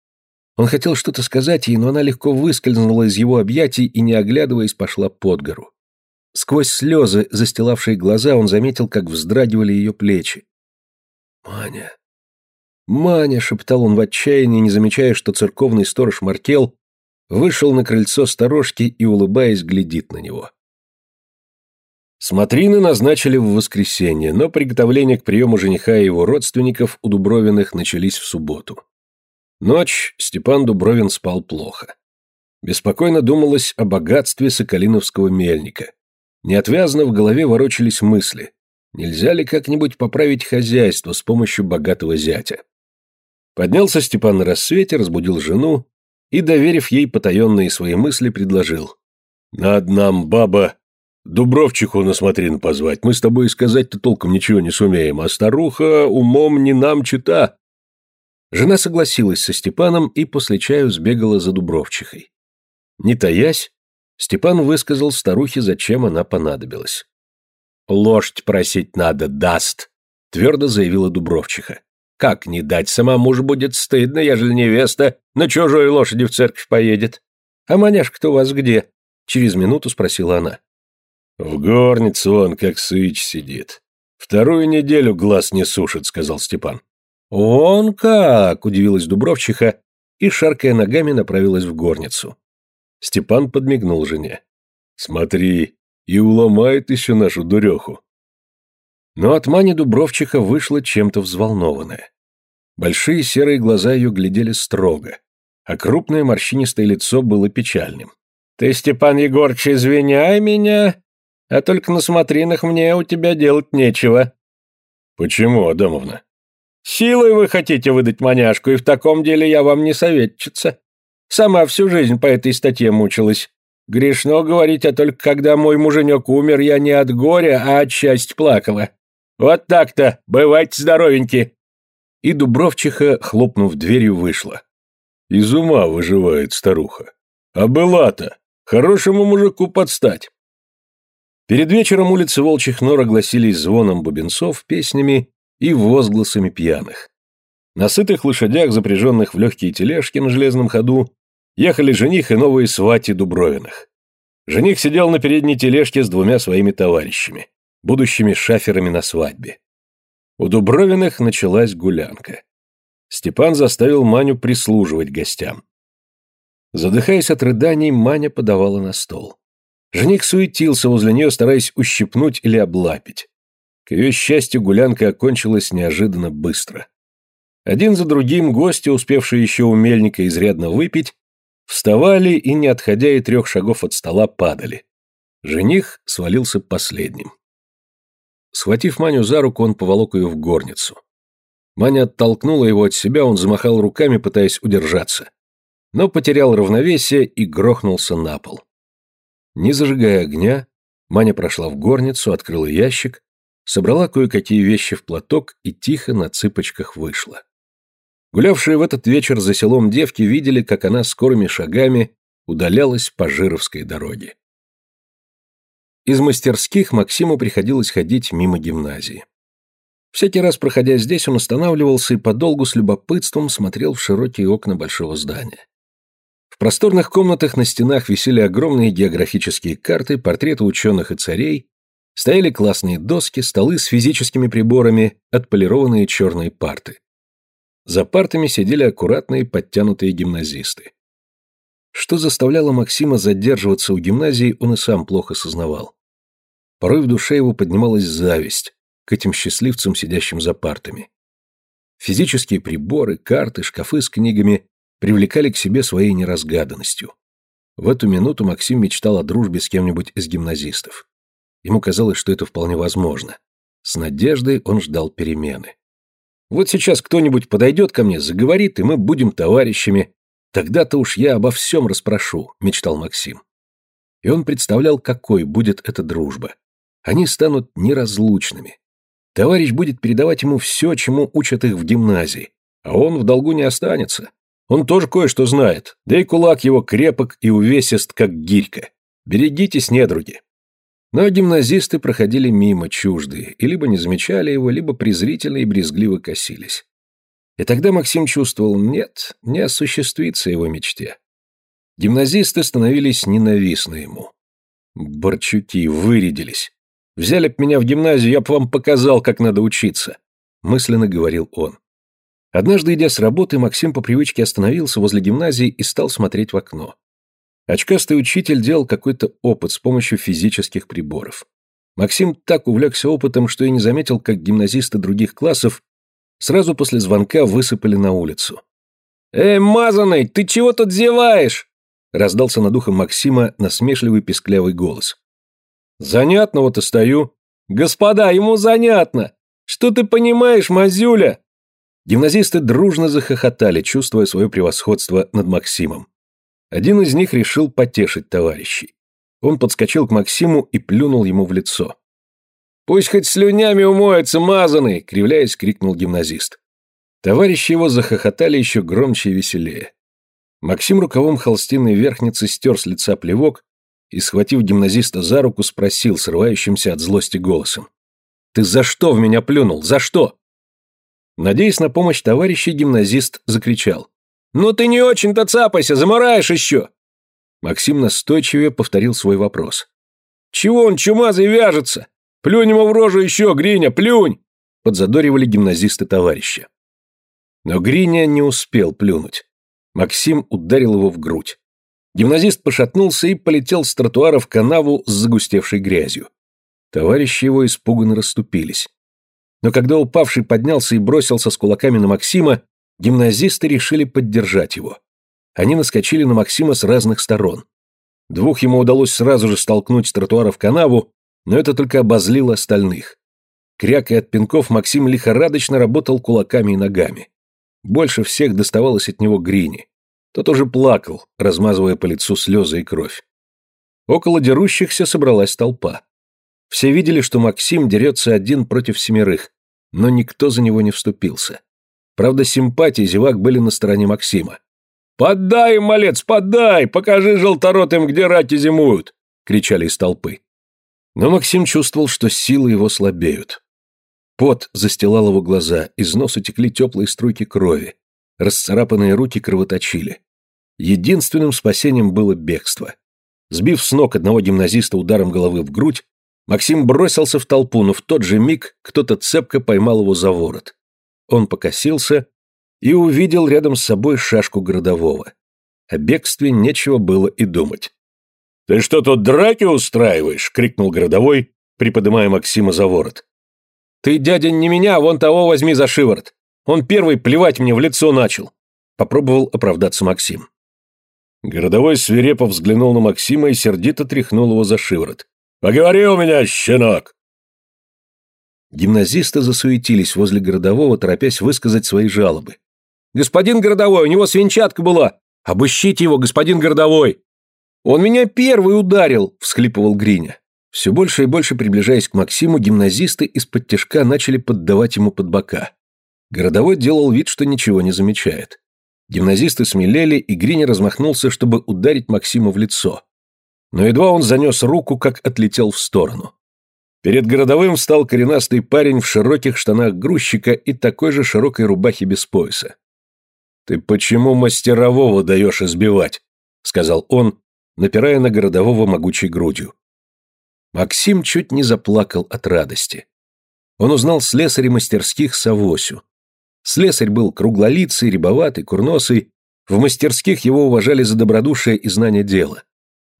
Он хотел что-то сказать ей, но она легко выскользнула из его объятий и, не оглядываясь, пошла под гору. Сквозь слезы, застилавшие глаза, он заметил, как вздрагивали ее плечи. «Маня! Маня!» — шептал он в отчаянии, не замечая, что церковный сторож Маркел вышел на крыльцо сторожки и, улыбаясь, глядит на него. Смотрины назначили в воскресенье, но приготовления к приему жениха и его родственников у Дубровиных начались в субботу. Ночь Степан Дубровин спал плохо. Беспокойно думалось о богатстве Соколиновского мельника. Неотвязно в голове ворочались мысли. Нельзя ли как-нибудь поправить хозяйство с помощью богатого зятя? Поднялся Степан на рассвете, разбудил жену и, доверив ей потаенные свои мысли, предложил. «Над нам, баба, Дубровчиху на смотрин позвать. Мы с тобой сказать-то толком ничего не сумеем, а старуха умом не нам чита. Жена согласилась со Степаном и после чаю сбегала за Дубровчихой. Не таясь, Степан высказал старухе, зачем она понадобилась. «Лошадь просить надо, даст», — твердо заявила Дубровчиха. «Как не дать, сама муж будет стыдно, ежели невеста на чужой лошади в церковь поедет». «А маняшка-то у вас где?» — через минуту спросила она. «В горнице он, как сыч, сидит. Вторую неделю глаз не сушит», — сказал Степан. «Он как!» – удивилась Дубровчиха и, шаркая ногами, направилась в горницу. Степан подмигнул жене. «Смотри, и уломает еще нашу дуреху». Но от Мани Дубровчиха вышла чем-то взволнованная. Большие серые глаза ее глядели строго, а крупное морщинистое лицо было печальным. «Ты, Степан Егорыч, извиняй меня, а только на смотринах мне у тебя делать нечего». «Почему, Адамовна?» Силой вы хотите выдать маняшку, и в таком деле я вам не советчица. Сама всю жизнь по этой статье мучилась. Грешно говорить, а только когда мой муженек умер, я не от горя, а от счастья плакала. Вот так-то, бывайте здоровеньки. И Дубровчиха, хлопнув дверью, вышла. Из ума выживает старуха. А была-то, хорошему мужику подстать. Перед вечером улицы Волчьих Нор огласились звоном бубенцов, песнями и возгласами пьяных. На сытых лошадях, запряженных в легкие тележки на железном ходу, ехали жених и новые свати Дубровиных. Жених сидел на передней тележке с двумя своими товарищами, будущими шаферами на свадьбе. У Дубровиных началась гулянка. Степан заставил Маню прислуживать гостям. Задыхаясь от рыданий, Маня подавала на стол. Жених суетился возле нее, стараясь ущипнуть или облапить. К ее счастью, гулянка окончилась неожиданно быстро. Один за другим гости, успевшие еще у мельника изрядно выпить, вставали и, не отходя и трех шагов от стола, падали. Жених свалился последним. Схватив Маню за руку, он поволок ее в горницу. Маня оттолкнула его от себя, он замахал руками, пытаясь удержаться. Но потерял равновесие и грохнулся на пол. Не зажигая огня, Маня прошла в горницу, открыла ящик, собрала кое-какие вещи в платок и тихо на цыпочках вышла. Гулявшие в этот вечер за селом девки видели, как она скорыми шагами удалялась по Жировской дороге. Из мастерских Максиму приходилось ходить мимо гимназии. Всякий раз, проходя здесь, он останавливался и подолгу с любопытством смотрел в широкие окна большого здания. В просторных комнатах на стенах висели огромные географические карты, портреты ученых и царей, Стояли классные доски, столы с физическими приборами, отполированные черные парты. За партами сидели аккуратные подтянутые гимназисты. Что заставляло Максима задерживаться у гимназии, он и сам плохо сознавал. Порой в душе его поднималась зависть к этим счастливцам, сидящим за партами. Физические приборы, карты, шкафы с книгами привлекали к себе своей неразгаданностью. В эту минуту Максим мечтал о дружбе с кем-нибудь из гимназистов. Ему казалось, что это вполне возможно. С надеждой он ждал перемены. Вот сейчас кто-нибудь подойдет ко мне, заговорит, и мы будем товарищами. Тогда-то уж я обо всем расспрошу, мечтал Максим. И он представлял, какой будет эта дружба. Они станут неразлучными. Товарищ будет передавать ему все, чему учат их в гимназии, а он в долгу не останется. Он тоже кое-что знает, да и кулак его крепок и увесист, как гирька. Берегитесь, недруги. Но гимназисты проходили мимо, чуждые, и либо не замечали его, либо презрительно и брезгливо косились. И тогда Максим чувствовал, нет, не осуществится его мечте. Гимназисты становились ненавистны ему. Борчуки вырядились. Взяли б меня в гимназию, я б вам показал, как надо учиться, мысленно говорил он. Однажды, идя с работы, Максим по привычке остановился возле гимназии и стал смотреть в окно. Очкастый учитель делал какой-то опыт с помощью физических приборов. Максим так увлекся опытом, что и не заметил, как гимназисты других классов сразу после звонка высыпали на улицу. «Эй, мазаный, ты чего тут зеваешь?» раздался над ухом Максима насмешливый песклявый голос. «Занятно вот и стою». «Господа, ему занятно! Что ты понимаешь, мазюля?» Гимназисты дружно захохотали, чувствуя свое превосходство над Максимом. Один из них решил потешить товарищей. Он подскочил к Максиму и плюнул ему в лицо. «Пусть хоть слюнями умоется, мазаный!» — кривляясь, крикнул гимназист. Товарищи его захохотали еще громче и веселее. Максим рукавом холстинной верхницы стер с лица плевок и, схватив гимназиста за руку, спросил срывающимся от злости голосом. «Ты за что в меня плюнул? За что?» Надеясь на помощь товарища, гимназист закричал. «Ну ты не очень-то цапайся, замораешь еще!» Максим настойчивее повторил свой вопрос. «Чего он чумазый вяжется? Плюнь ему в рожу еще, Гриня, плюнь!» Подзадоривали гимназисты товарища. Но Гриня не успел плюнуть. Максим ударил его в грудь. Гимназист пошатнулся и полетел с тротуара в канаву с загустевшей грязью. Товарищи его испуганно расступились. Но когда упавший поднялся и бросился с кулаками на Максима, гимназисты решили поддержать его. Они наскочили на Максима с разных сторон. Двух ему удалось сразу же столкнуть с тротуара в канаву, но это только обозлило остальных. Крякая от пинков, Максим лихорадочно работал кулаками и ногами. Больше всех доставалось от него Грини. Тот уже плакал, размазывая по лицу слезы и кровь. Около дерущихся собралась толпа. Все видели, что Максим дерется один против семерых, но никто за него не вступился. Правда, симпатии зевак были на стороне Максима. «Подай, малец, подай! Покажи желторотым, где рати зимуют!» — кричали из толпы. Но Максим чувствовал, что силы его слабеют. Пот застилал его глаза, из носа текли теплые струйки крови, расцарапанные руки кровоточили. Единственным спасением было бегство. Сбив с ног одного гимназиста ударом головы в грудь, Максим бросился в толпу, но в тот же миг кто-то цепко поймал его за ворот. Он покосился и увидел рядом с собой шашку городового. О бегстве нечего было и думать. «Ты что тут драки устраиваешь?» — крикнул городовой, приподнимая Максима за ворот. «Ты, дядя, не меня, а вон того возьми за шиворот. Он первый плевать мне в лицо начал», — попробовал оправдаться Максим. Городовой свирепо взглянул на Максима и сердито тряхнул его за шиворот. «Поговори у меня, щенок!» Гимназисты засуетились возле городового, торопясь высказать свои жалобы. «Господин городовой, у него свинчатка была! Обыщите его, господин городовой!» «Он меня первый ударил!» — всхлипывал Гриня. Все больше и больше приближаясь к Максиму, гимназисты из-под тяжка начали поддавать ему под бока. Городовой делал вид, что ничего не замечает. Гимназисты смелели, и Гриня размахнулся, чтобы ударить Максиму в лицо но едва он занес руку, как отлетел в сторону. Перед городовым встал коренастый парень в широких штанах грузчика и такой же широкой рубахе без пояса. «Ты почему мастерового даешь избивать?» — сказал он, напирая на городового могучей грудью. Максим чуть не заплакал от радости. Он узнал слесаря мастерских Савосю. Слесарь был круглолицый, рябоватый, курносый. В мастерских его уважали за добродушие и знание дела.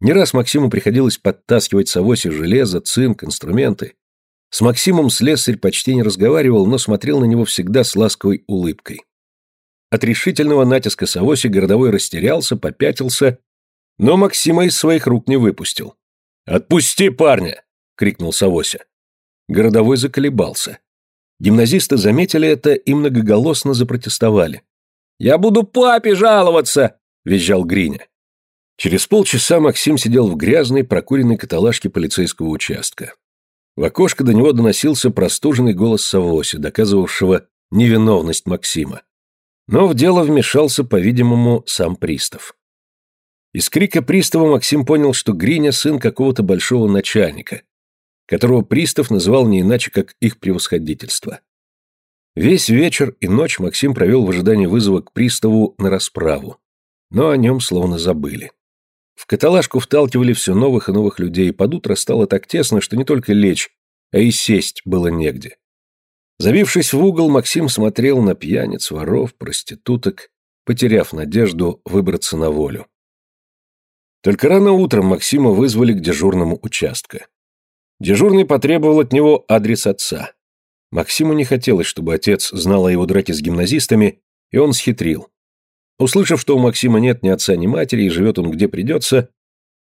Не раз Максиму приходилось подтаскивать с авоси железо, цинк, инструменты. С Максимом слесарь почти не разговаривал, но смотрел на него всегда с ласковой улыбкой. От решительного натиска Савоси городовой растерялся, попятился, но Максима из своих рук не выпустил. «Отпусти парня!» — крикнул Савося. Городовой заколебался. Гимназисты заметили это и многоголосно запротестовали. «Я буду папе жаловаться!» — визжал Гриня. Через полчаса Максим сидел в грязной, прокуренной каталажке полицейского участка. В окошко до него доносился простуженный голос Савоси, доказывавшего невиновность Максима. Но в дело вмешался, по-видимому, сам пристав. Из крика пристава Максим понял, что Гриня сын какого-то большого начальника, которого пристав называл не иначе, как их превосходительство. Весь вечер и ночь Максим провел в ожидании вызова к приставу на расправу, но о нем словно забыли. В каталажку вталкивали все новых и новых людей, под утро стало так тесно, что не только лечь, а и сесть было негде. Завившись в угол, Максим смотрел на пьяниц, воров, проституток, потеряв надежду выбраться на волю. Только рано утром Максима вызвали к дежурному участка. Дежурный потребовал от него адрес отца. Максиму не хотелось, чтобы отец знал о его драке с гимназистами, и он схитрил. Услышав, что у Максима нет ни отца, ни матери, и живет он где придется,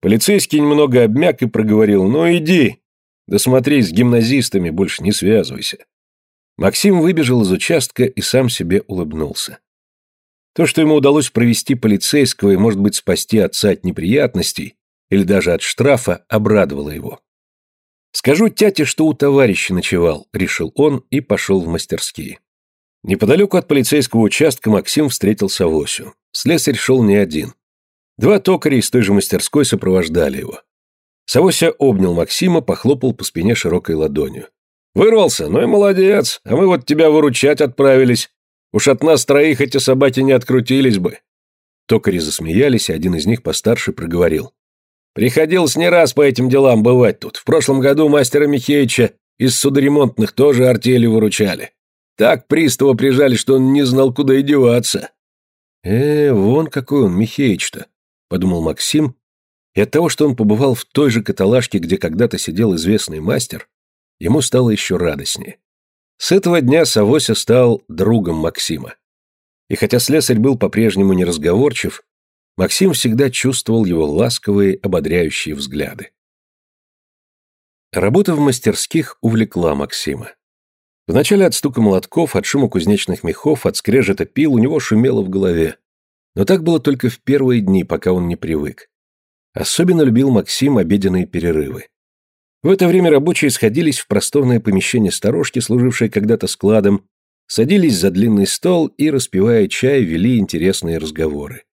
полицейский немного обмяк и проговорил «Ну иди, да смотри, с гимназистами больше не связывайся». Максим выбежал из участка и сам себе улыбнулся. То, что ему удалось провести полицейского и, может быть, спасти отца от неприятностей, или даже от штрафа обрадовало его. «Скажу тяте, что у товарища ночевал», — решил он и пошел в мастерские. Неподалеку от полицейского участка Максим встретил Савосю. Слесарь шел не один. Два токаря из той же мастерской сопровождали его. Савося обнял Максима, похлопал по спине широкой ладонью. «Вырвался? Ну и молодец, а мы вот тебя выручать отправились. Уж от нас троих эти собаки не открутились бы». Токари засмеялись, и один из них постарше проговорил. Приходилось не раз по этим делам бывать тут. В прошлом году мастера Михеича из судоремонтных тоже артели выручали. Так пристава прижали, что он не знал, куда и деваться. «Э, вон какой он, Михеич-то», — подумал Максим, и от того, что он побывал в той же каталажке, где когда-то сидел известный мастер, ему стало еще радостнее. С этого дня Савося стал другом Максима. И хотя слесарь был по-прежнему неразговорчив, Максим всегда чувствовал его ласковые, ободряющие взгляды. Работа в мастерских увлекла Максима. Вначале от стука молотков, от шума кузнечных мехов, от скрежета пил у него шумело в голове. Но так было только в первые дни, пока он не привык. Особенно любил Максим обеденные перерывы. В это время рабочие сходились в просторное помещение сторожки, служившее когда-то складом, садились за длинный стол и, распивая чай, вели интересные разговоры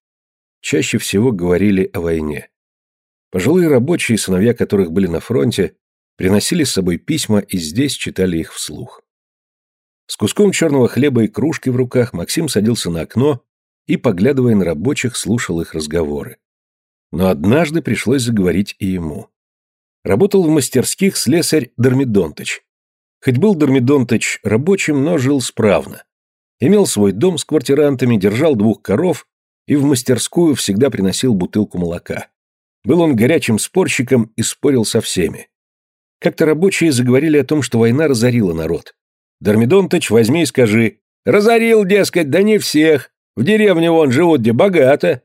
чаще всего говорили о войне. Пожилые рабочие, сыновья которых были на фронте, приносили с собой письма и здесь читали их вслух. С куском черного хлеба и кружкой в руках Максим садился на окно и, поглядывая на рабочих, слушал их разговоры. Но однажды пришлось заговорить и ему. Работал в мастерских слесарь Дормидонтыч. Хоть был Дормидонтыч рабочим, но жил справно. Имел свой дом с квартирантами, держал двух коров и в мастерскую всегда приносил бутылку молока. Был он горячим спорщиком и спорил со всеми. Как-то рабочие заговорили о том, что война разорила народ. Дормидонтыч, возьми и скажи, разорил, дескать, да не всех. В деревне вон живут где богато.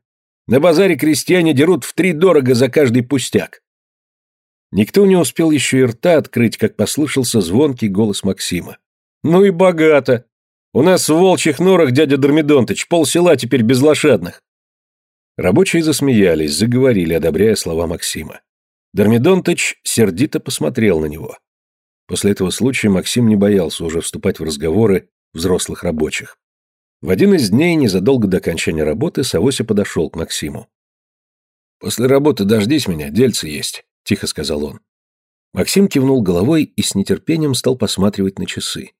На базаре крестьяне дерут в три дорого за каждый пустяк. Никто не успел еще и рта открыть, как послышался звонкий голос Максима. «Ну и богато! У нас в волчьих норах, дядя Дормидонтыч, пол села теперь без лошадных. Рабочие засмеялись, заговорили, одобряя слова Максима. Дормидонтыч сердито посмотрел на него. После этого случая Максим не боялся уже вступать в разговоры взрослых рабочих. В один из дней, незадолго до окончания работы, Савося подошел к Максиму. «После работы дождись меня, дельце есть», — тихо сказал он. Максим кивнул головой и с нетерпением стал посматривать на часы.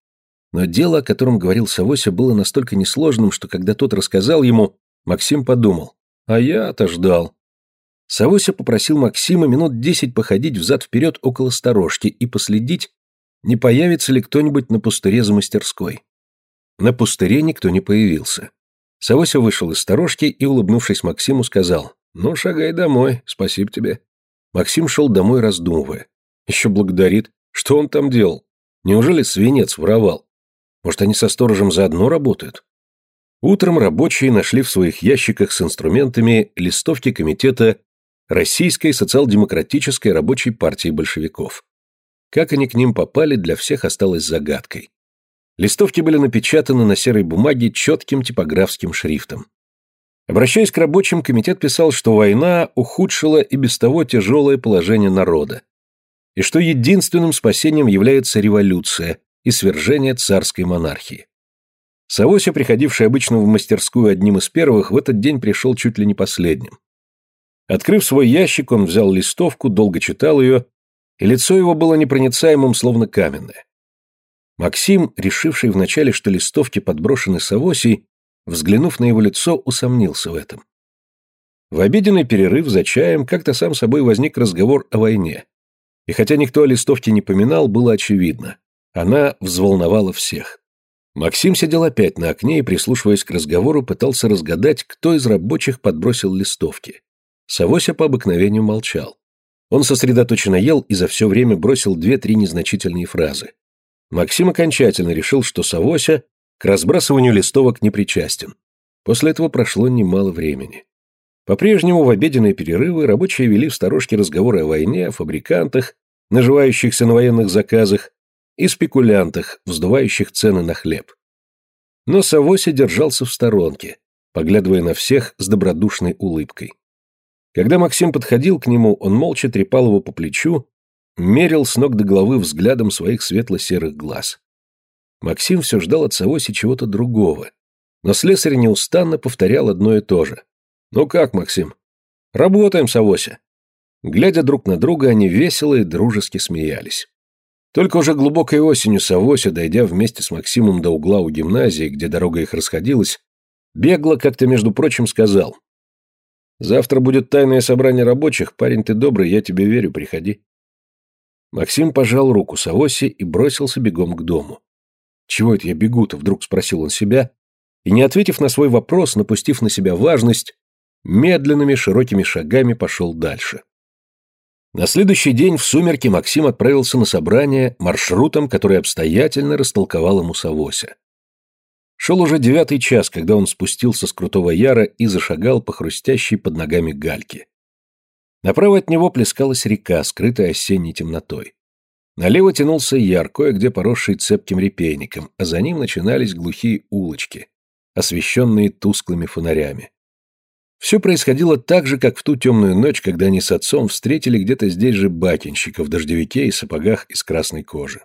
Но дело, о котором говорил Савося, было настолько несложным, что когда тот рассказал ему, Максим подумал, а я-то ждал. Савося попросил Максима минут десять походить взад-вперед около сторожки и последить, не появится ли кто-нибудь на пустыре за мастерской. На пустыре никто не появился. Савося вышел из сторожки и, улыбнувшись Максиму, сказал, «Ну, шагай домой, спасибо тебе». Максим шел домой, раздумывая. Еще благодарит. Что он там делал? Неужели свинец воровал? Может, они со сторожем заодно работают? Утром рабочие нашли в своих ящиках с инструментами листовки комитета Российской социал-демократической рабочей партии большевиков. Как они к ним попали, для всех осталось загадкой. Листовки были напечатаны на серой бумаге четким типографским шрифтом. Обращаясь к рабочим, комитет писал, что война ухудшила и без того тяжелое положение народа, и что единственным спасением является революция, и свержения царской монархии. Савося, приходивший обычно в мастерскую одним из первых, в этот день пришел чуть ли не последним. Открыв свой ящик, он взял листовку, долго читал ее, и лицо его было непроницаемым, словно каменное. Максим, решивший вначале, что листовки подброшены Савосей, взглянув на его лицо, усомнился в этом. В обеденный перерыв за чаем как-то сам собой возник разговор о войне. И хотя никто о листовке не поминал, было очевидно. Она взволновала всех. Максим сидел опять на окне и, прислушиваясь к разговору, пытался разгадать, кто из рабочих подбросил листовки. Савося по обыкновению молчал. Он сосредоточенно ел и за все время бросил две-три незначительные фразы. Максим окончательно решил, что Савося к разбрасыванию листовок не причастен. После этого прошло немало времени. По-прежнему в обеденные перерывы рабочие вели в сторожке разговоры о войне, о фабрикантах, наживающихся на военных заказах, и спекулянтах, вздувающих цены на хлеб. Но Савося держался в сторонке, поглядывая на всех с добродушной улыбкой. Когда Максим подходил к нему, он молча трепал его по плечу, мерил с ног до головы взглядом своих светло-серых глаз. Максим все ждал от Савоси чего-то другого, но слесарь неустанно повторял одно и то же. «Ну как, Максим?» «Работаем, Савося». Глядя друг на друга, они весело и дружески смеялись. Только уже глубокой осенью Савося, дойдя вместе с Максимом до угла у гимназии, где дорога их расходилась, бегло как-то, между прочим, сказал. «Завтра будет тайное собрание рабочих, парень ты добрый, я тебе верю, приходи». Максим пожал руку Савосе и бросился бегом к дому. «Чего это я бегу-то?» — вдруг спросил он себя, и, не ответив на свой вопрос, напустив на себя важность, медленными широкими шагами пошел дальше. На следующий день в сумерки Максим отправился на собрание маршрутом, который обстоятельно растолковал ему Савося. Шел уже девятый час, когда он спустился с Крутого Яра и зашагал по хрустящей под ногами гальке. Направо от него плескалась река, скрытая осенней темнотой. Налево тянулся яр, кое-где поросший цепким репейником, а за ним начинались глухие улочки, освещенные тусклыми фонарями. Все происходило так же, как в ту темную ночь, когда они с отцом встретили где-то здесь же бакинщика в дождевике и сапогах из красной кожи.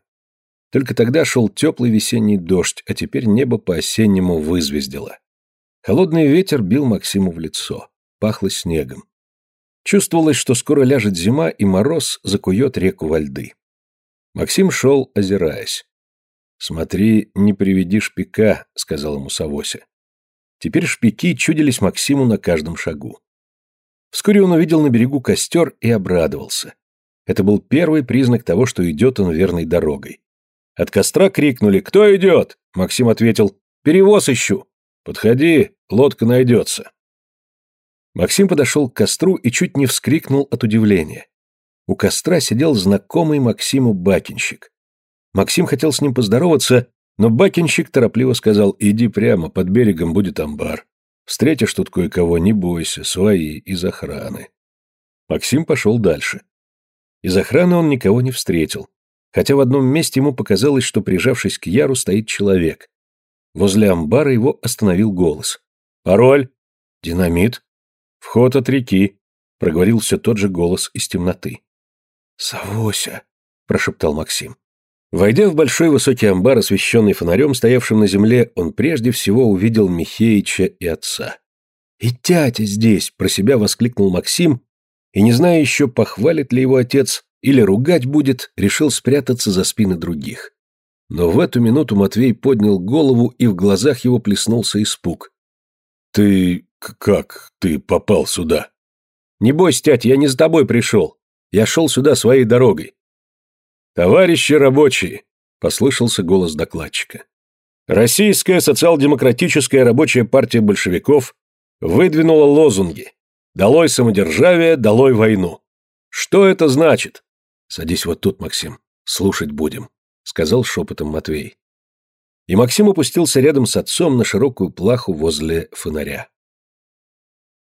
Только тогда шел теплый весенний дождь, а теперь небо по-осеннему вызвездило. Холодный ветер бил Максиму в лицо. Пахло снегом. Чувствовалось, что скоро ляжет зима, и мороз закует реку во льды. Максим шел, озираясь. «Смотри, не приведи шпика», — сказал ему Савося. Теперь шпики чудились Максиму на каждом шагу. Вскоре он увидел на берегу костер и обрадовался. Это был первый признак того, что идет он верной дорогой. От костра крикнули «Кто идет?» Максим ответил «Перевоз ищу». «Подходи, лодка найдется». Максим подошел к костру и чуть не вскрикнул от удивления. У костра сидел знакомый Максиму бакинщик. Максим хотел с ним поздороваться, но бакинщик торопливо сказал «Иди прямо, под берегом будет амбар. Встретишь тут кое-кого, не бойся, свои, из охраны». Максим пошел дальше. Из охраны он никого не встретил, хотя в одном месте ему показалось, что, прижавшись к Яру, стоит человек. Возле амбара его остановил голос. «Пароль?» «Динамит?» «Вход от реки», — проговорил все тот же голос из темноты. «Савося», — прошептал Максим. Войдя в большой высокий амбар, освещенный фонарем, стоявшим на земле, он прежде всего увидел Михеича и отца. «И тятя здесь!» — про себя воскликнул Максим, и, не зная еще, похвалит ли его отец или ругать будет, решил спрятаться за спины других. Но в эту минуту Матвей поднял голову, и в глазах его плеснулся испуг. «Ты... как ты попал сюда?» «Не бойся, тятя, я не с тобой пришел. Я шел сюда своей дорогой. «Товарищи рабочие!» – послышался голос докладчика. Российская социал-демократическая рабочая партия большевиков выдвинула лозунги «Долой самодержавие, долой войну». Что это значит? Садись вот тут, Максим, слушать будем, сказал шепотом Матвей. И Максим опустился рядом с отцом на широкую плаху возле фонаря.